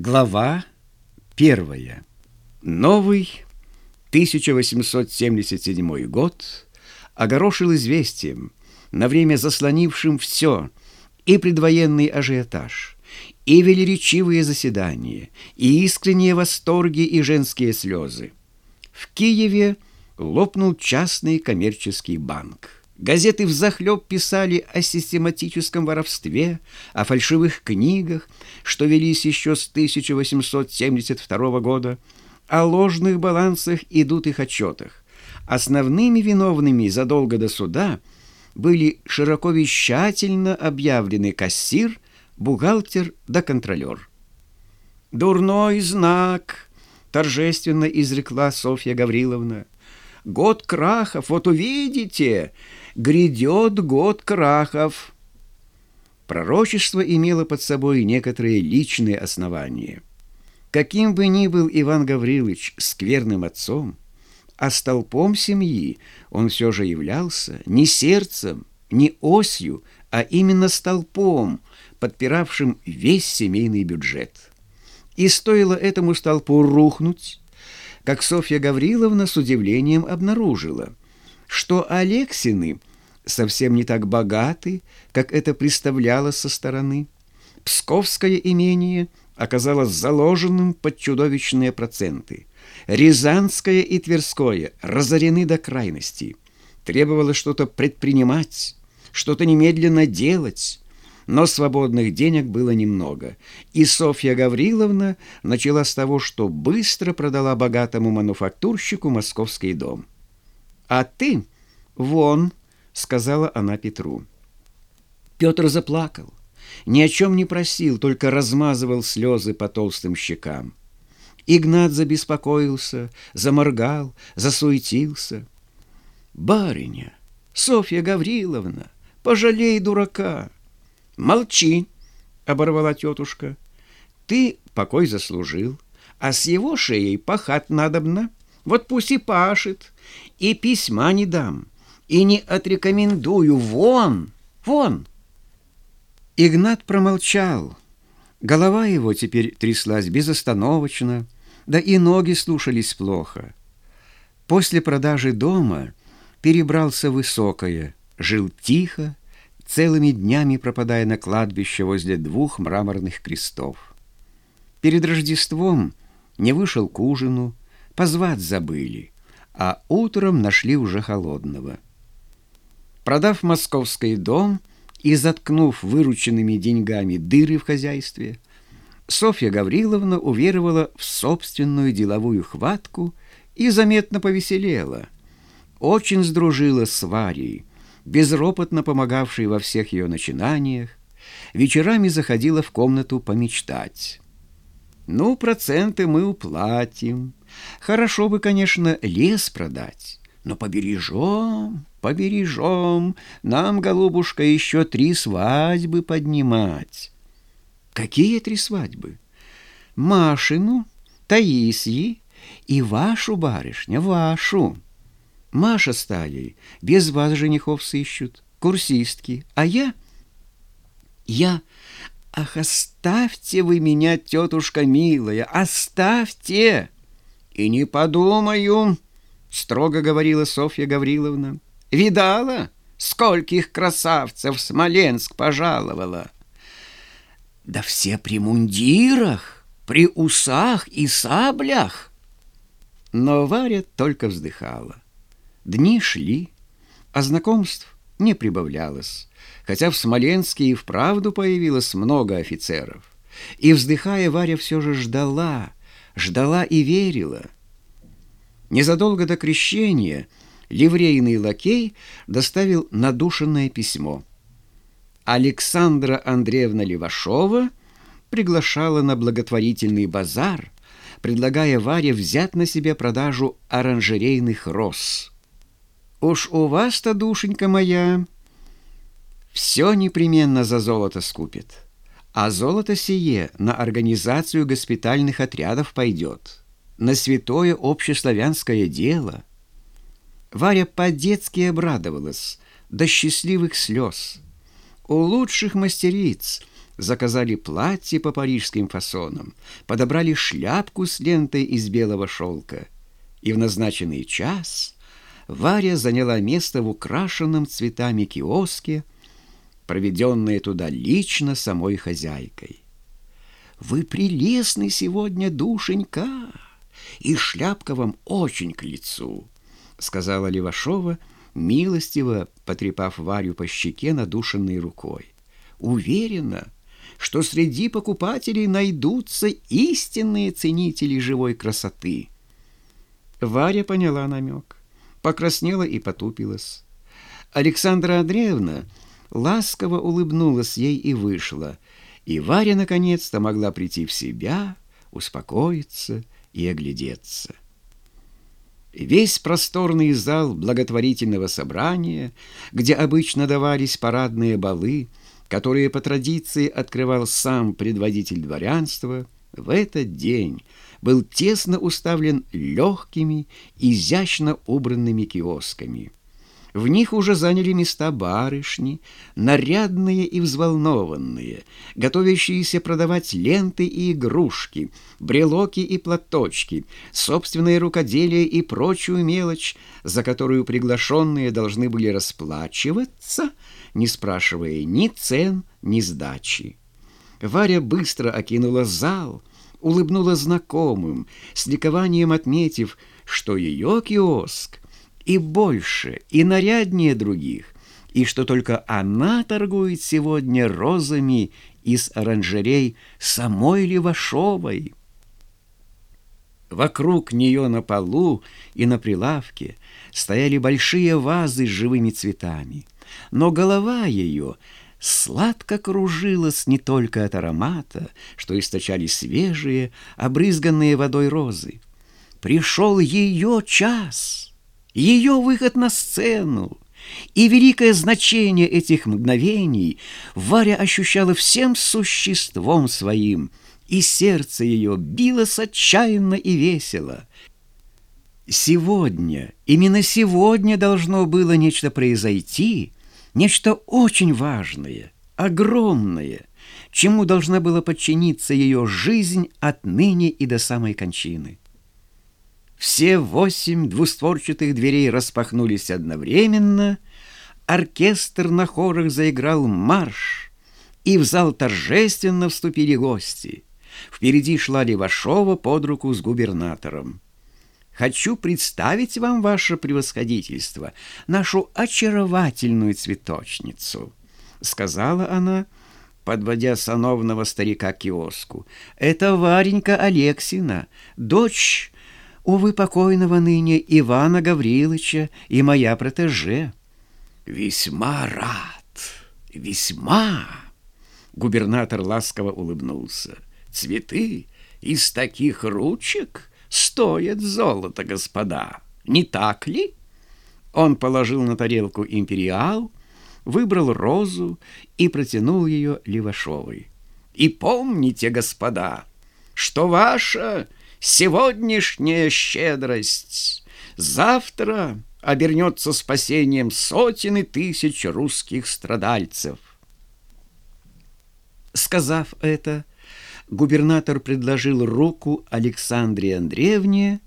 Глава первая. Новый 1877 год огорошил известием, на время заслонившим все, и предвоенный ажиотаж, и велеречивые заседания, и искренние восторги и женские слезы. В Киеве лопнул частный коммерческий банк. Газеты взахлеб писали о систематическом воровстве, о фальшивых книгах, что велись еще с 1872 года, о ложных балансах и дутых отчетах. Основными виновными задолго до суда были широко вещательно объявлены кассир, бухгалтер да контролер. «Дурной знак!» — торжественно изрекла Софья Гавриловна. «Год крахов, вот увидите!» грядет год крахов. Пророчество имело под собой некоторые личные основания. Каким бы ни был Иван Гаврилович скверным отцом, а столпом семьи он все же являлся не сердцем, не осью, а именно столпом, подпиравшим весь семейный бюджет. И стоило этому столпу рухнуть, как Софья Гавриловна с удивлением обнаружила, что Алексины совсем не так богаты, как это представлялось со стороны. Псковское имение оказалось заложенным под чудовищные проценты. Рязанское и Тверское разорены до крайности. Требовалось что-то предпринимать, что-то немедленно делать. Но свободных денег было немного, и Софья Гавриловна начала с того, что быстро продала богатому мануфактурщику московский дом. «А ты вон», сказала она Петру. Петр заплакал, ни о чем не просил, только размазывал слезы по толстым щекам. Игнат забеспокоился, заморгал, засуетился. «Барыня, Софья Гавриловна, пожалей дурака!» «Молчи!» — оборвала тетушка. «Ты покой заслужил, а с его шеей пахать надобно. Вот пусть и пашет, и письма не дам, и не отрекомендую. Вон, вон!» Игнат промолчал. Голова его теперь тряслась безостановочно, да и ноги слушались плохо. После продажи дома перебрался высокое, жил тихо, целыми днями пропадая на кладбище возле двух мраморных крестов. Перед Рождеством не вышел к ужину, позвать забыли, а утром нашли уже холодного — Продав московский дом и заткнув вырученными деньгами дыры в хозяйстве, Софья Гавриловна уверовала в собственную деловую хватку и заметно повеселела. Очень сдружила с Варей, безропотно помогавшей во всех ее начинаниях, вечерами заходила в комнату помечтать. «Ну, проценты мы уплатим. Хорошо бы, конечно, лес продать, но побережем, побережем, нам, голубушка, еще три свадьбы поднимать. Какие три свадьбы? Машину, Таисьи и вашу, барышня, вашу. Маша с Талей без вас женихов сыщут, курсистки, а я... Я... Ах, оставьте вы меня, тетушка милая, оставьте! И не подумаю, строго говорила Софья Гавриловна. Видала, скольких красавцев в Смоленск пожаловала? Да все при мундирах, при усах и саблях. Но Варя только вздыхала. Дни шли, а знакомств не прибавлялось, хотя в Смоленске и вправду появилось много офицеров. И, вздыхая, Варя все же ждала, ждала и верила. Незадолго до крещения – ливрейный лакей доставил надушенное письмо. Александра Андреевна Левашова приглашала на благотворительный базар, предлагая Варе взять на себе продажу оранжерейных роз. «Уж у вас-то, душенька моя, все непременно за золото скупит, а золото сие на организацию госпитальных отрядов пойдет, на святое общеславянское дело». Варя по-детски обрадовалась до счастливых слез. У лучших мастериц заказали платье по парижским фасонам, подобрали шляпку с лентой из белого шелка. И в назначенный час Варя заняла место в украшенном цветами киоске, проведенное туда лично самой хозяйкой. «Вы прелестны сегодня, душенька, и шляпка вам очень к лицу», — сказала Левашова, милостиво потрепав Варю по щеке надушенной рукой. «Уверена, что среди покупателей найдутся истинные ценители живой красоты». Варя поняла намек, покраснела и потупилась. Александра Андреевна ласково улыбнулась ей и вышла, и Варя наконец-то могла прийти в себя, успокоиться и оглядеться. Весь просторный зал благотворительного собрания, где обычно давались парадные балы, которые по традиции открывал сам предводитель дворянства, в этот день был тесно уставлен легкими, изящно убранными киосками. В них уже заняли места барышни, нарядные и взволнованные, готовящиеся продавать ленты и игрушки, брелоки и платочки, собственное рукоделие и прочую мелочь, за которую приглашенные должны были расплачиваться, не спрашивая ни цен, ни сдачи. Варя быстро окинула зал, улыбнула знакомым, с ликованием отметив, что ее киоск и больше, и наряднее других, и что только она торгует сегодня розами из оранжерей самой Левашовой. Вокруг нее на полу и на прилавке стояли большие вазы с живыми цветами, но голова ее — сладко кружилась не только от аромата, что источали свежие, обрызганные водой розы. Пришел ее час, ее выход на сцену, и великое значение этих мгновений Варя ощущала всем существом своим, и сердце ее билось отчаянно и весело. Сегодня, именно сегодня должно было нечто произойти — Нечто очень важное, огромное, чему должна была подчиниться ее жизнь отныне и до самой кончины. Все восемь двустворчатых дверей распахнулись одновременно, оркестр на хорах заиграл марш, и в зал торжественно вступили гости. Впереди шла Левашова под руку с губернатором. Хочу представить вам, ваше превосходительство, нашу очаровательную цветочницу», — сказала она, подводя сановного старика к киоску. «Это Варенька Алексина, дочь, увы, покойного ныне Ивана Гавриловича и моя протеже». «Весьма рад, весьма!» Губернатор ласково улыбнулся. «Цветы из таких ручек?» Стоят золото, господа, не так ли? Он положил на тарелку империал, выбрал розу и протянул ее Левашовой. И помните, господа, что ваша сегодняшняя щедрость завтра обернется спасением сотен и тысяч русских страдальцев. Сказав это, губернатор предложил руку Александре Андреевне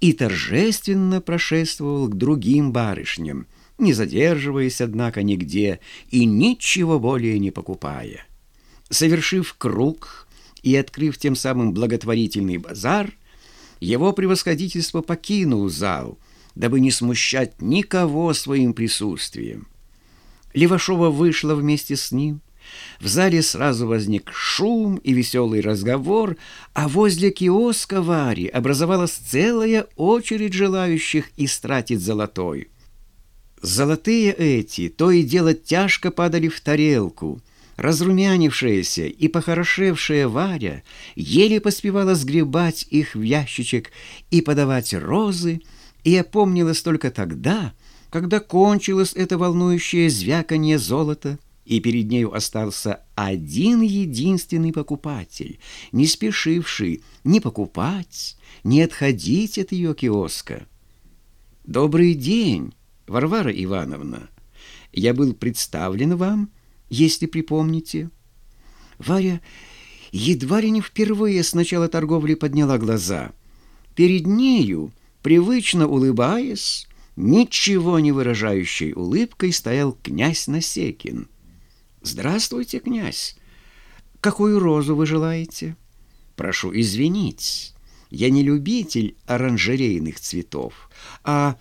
и торжественно прошествовал к другим барышням, не задерживаясь, однако, нигде и ничего более не покупая. Совершив круг и открыв тем самым благотворительный базар, его превосходительство покинул зал, дабы не смущать никого своим присутствием. Левашова вышла вместе с ним, в зале сразу возник шум и веселый разговор, а возле киоска Вари образовалась целая очередь желающих истратить золотой. Золотые эти то и дело тяжко падали в тарелку. Разрумянившаяся и похорошевшая Варя еле поспевала сгребать их в ящичек и подавать розы, и опомнилась только тогда, когда кончилось это волнующее звяканье золота — и перед нею остался один единственный покупатель, не спешивший ни покупать, ни отходить от ее киоска. «Добрый день, Варвара Ивановна! Я был представлен вам, если припомните». Варя едва ли не впервые с начала торговли подняла глаза. Перед нею, привычно улыбаясь, ничего не выражающей улыбкой стоял князь Насекин. «Здравствуйте, князь! Какую розу вы желаете?» «Прошу извинить, я не любитель оранжерейных цветов, а...»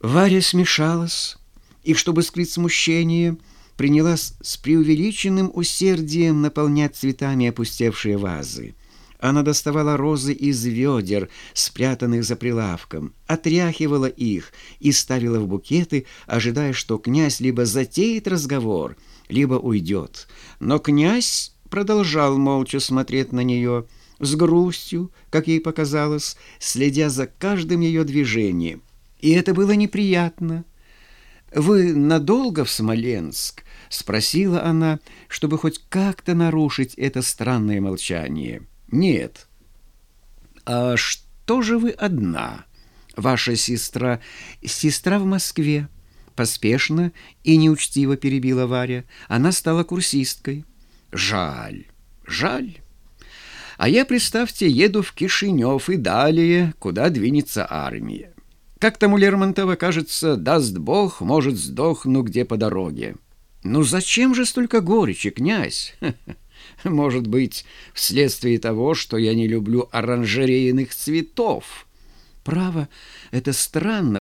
Варя смешалась, и, чтобы скрыть смущение, принялась с преувеличенным усердием наполнять цветами опустевшие вазы. Она доставала розы из ведер, спрятанных за прилавком, отряхивала их и ставила в букеты, ожидая, что князь либо затеет разговор, либо уйдет. Но князь продолжал молча смотреть на нее, с грустью, как ей показалось, следя за каждым ее движением. И это было неприятно. «Вы надолго в Смоленск?» — спросила она, чтобы хоть как-то нарушить это странное молчание. «Нет». «А что же вы одна? Ваша сестра...» «Сестра в Москве». Поспешно и неучтиво перебила Варя. Она стала курсисткой. «Жаль, жаль». А я, представьте, еду в Кишинев и далее, куда двинется армия. Как там у Лермонтова, кажется, даст Бог, может, сдохну где по дороге. Ну зачем же столько горечи, князь? Может быть, вследствие того, что я не люблю оранжерейных цветов. Право, это странно.